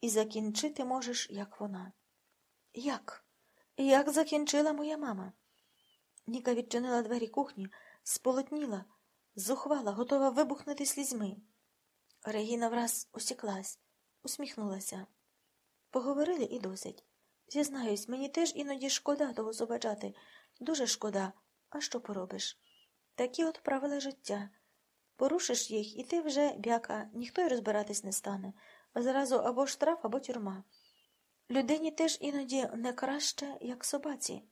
і закінчити можеш, як вона. Як? Як закінчила моя мама? Ніка відчинила двері кухні, сполотніла, зухвала, готова вибухнути слізьми. Регіна враз усіклась, усміхнулася. Поговорили і досить. Зізнаюсь, мені теж іноді шкода того зубачати. Дуже шкода. А що поробиш? Такі от правила життя. Порушиш їх, і ти вже, бяка, ніхто й розбиратись не стане. Зразу або штраф, або тюрма. Людині теж іноді не краще, як собаці.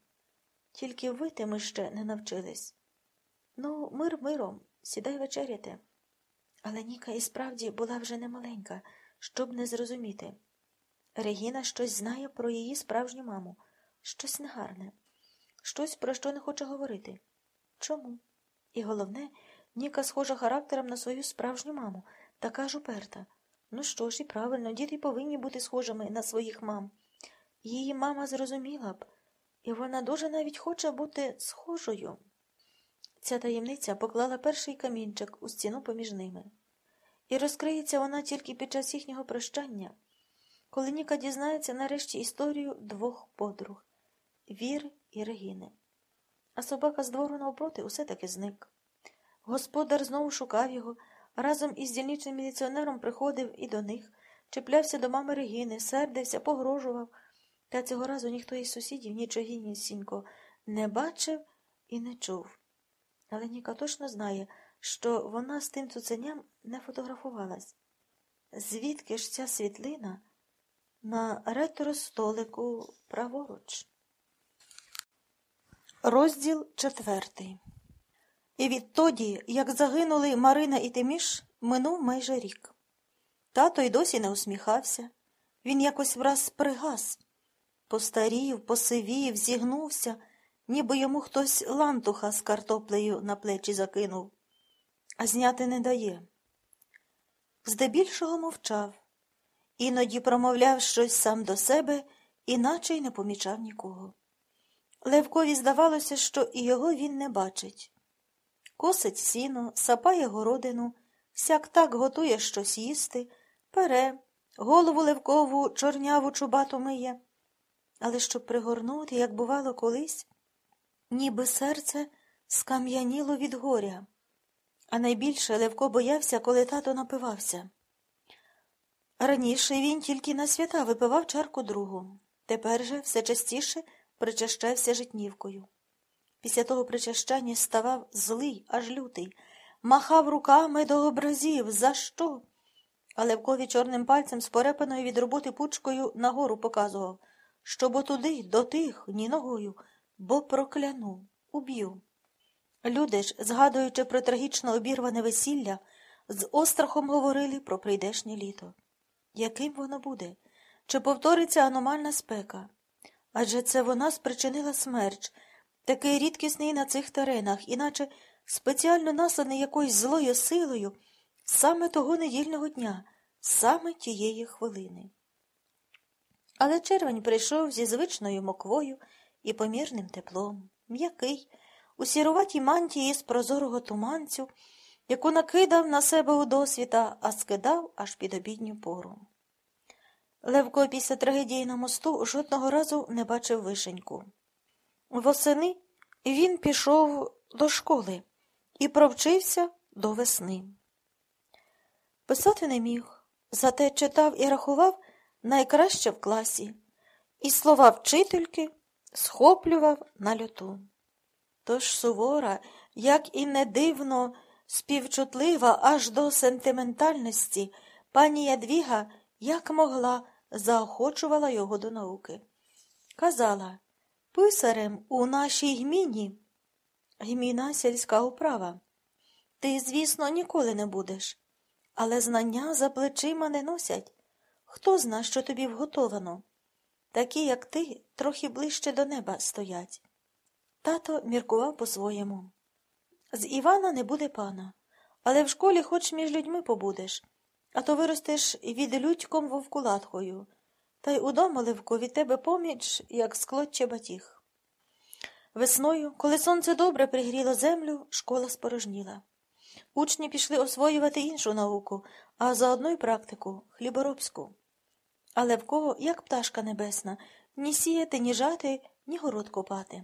Тільки вити ми ще не навчились. Ну, мир миром, сідай вечеряти. Але Ніка і справді була вже немаленька, щоб не зрозуміти. Регіна щось знає про її справжню маму, щось негарне, щось, про що не хоче говорити. Чому? І головне, Ніка схожа характером на свою справжню маму, така ж уперта. Ну що ж, і правильно, діти повинні бути схожими на своїх мам. Її мама зрозуміла б, і вона дуже навіть хоче бути схожою. Ця таємниця поклала перший камінчик у стіну поміж ними. І розкриється вона тільки під час їхнього прощання, коли Ніка дізнається нарешті історію двох подруг Віри і Регіни. А собака з двору навпроти усе таки зник. Господар знову шукав його, разом із дільничним міліціонером приходив і до них, чіплявся до мами Регіни, сердився, погрожував. Та цього разу ніхто із сусідів нічогінісінько не бачив і не чув. Але Ніка точно знає, що вона з тим цуценям не фотографувалась. Звідки ж ця світлина на ретро-столику праворуч? Розділ четвертий. І відтоді, як загинули Марина і Тиміш, минув майже рік. Тато й досі не усміхався. Він якось враз пригас. Постарів, посивів, зігнувся, ніби йому хтось лантуха з картоплею на плечі закинув, а зняти не дає. Здебільшого мовчав, іноді промовляв щось сам до себе, іначе й не помічав нікого. Левкові здавалося, що і його він не бачить. Косить сіно, сапає городину, сяк так готує щось їсти, пере, голову левкову чорняву чубату миє. Але щоб пригорнути, як бувало колись, ніби серце скам'яніло від горя. А найбільше Левко боявся, коли тато напивався. Раніше він тільки на свята випивав чарку другу, тепер же все частіше причащався житнівкою. Після того причащання ставав злий, аж лютий, махав руками до образів. За що? А Левкові чорним пальцем з порепаною від роботи пучкою нагору показував, щоб отуди, до тих, ні ногою, бо прокляну, уб'ю. Люди ж, згадуючи про трагічно обірване весілля, з острахом говорили про прийдешнє літо. Яким воно буде? Чи повториться аномальна спека? Адже це вона спричинила смерч, такий рідкісний на цих теренах, іначе спеціально насланий якоюсь злою силою саме того недільного дня, саме тієї хвилини. Але червень прийшов зі звичною моквою і помірним теплом, м'який, у сіруватій мантії з прозорого туманцю, яку накидав на себе у досвіта, а скидав аж під обідню пору. Левко після трагедії на мосту жодного разу не бачив вишеньку. Восени він пішов до школи і провчився до весни. Писати не міг, зате читав і рахував найкраще в класі, і слова вчительки схоплював на льоту. Тож сувора, як і не дивно, співчутлива аж до сентиментальності, пані Ядвіга, як могла, заохочувала його до науки. Казала писарем у нашій гміні. Гміна сільська управа. Ти, звісно, ніколи не будеш, але знання за плечима не носять. Хто зна, що тобі вготовано? Такі, як ти, трохи ближче до неба стоять. Тато міркував по-своєму. З Івана не буде пана, але в школі хоч між людьми побудеш, а то виростеш від людьком вовкулатхою, та й удома, Левко, від тебе поміч, як склочче батіг. Весною, коли сонце добре пригріло землю, школа спорожніла. Учні пішли освоювати іншу науку, а заодно й практику хліборобську. Але в кого, як пташка небесна, ні сіяти, ні жати, ні город копати.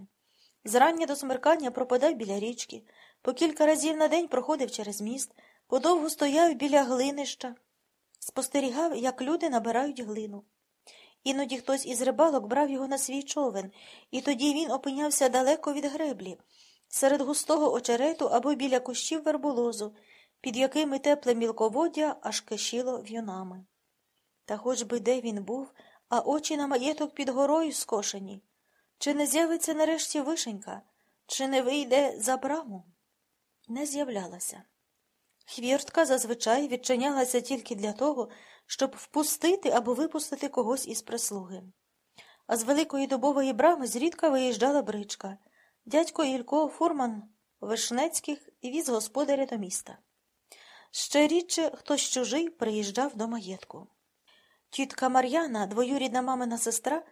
Зрання до смеркання пропадав біля річки, по кілька разів на день проходив через міст, подовго стояв біля глинища, спостерігав, як люди набирають глину. Іноді хтось із рибалок брав його на свій човен, і тоді він опинявся далеко від греблі, серед густого очерету або біля кущів верболозу, під якими тепле мілководдя аж кишіло в'юнами. Та хоч би де він був, а очі на маєток під горою скошені. Чи не з'явиться нарешті вишенька, чи не вийде за браму? Не з'являлася. Хвіртка зазвичай відчинялася тільки для того, щоб впустити або випустити когось із прислуги. А з великої дубової брами зрідка виїжджала бричка. Дядько Ілько, фурман Вишнецьких, віз господаря до міста. Ще рідше хтось чужий приїжджав до маєтку. Тітка Мар'яна, двоюрідна мамина сестра,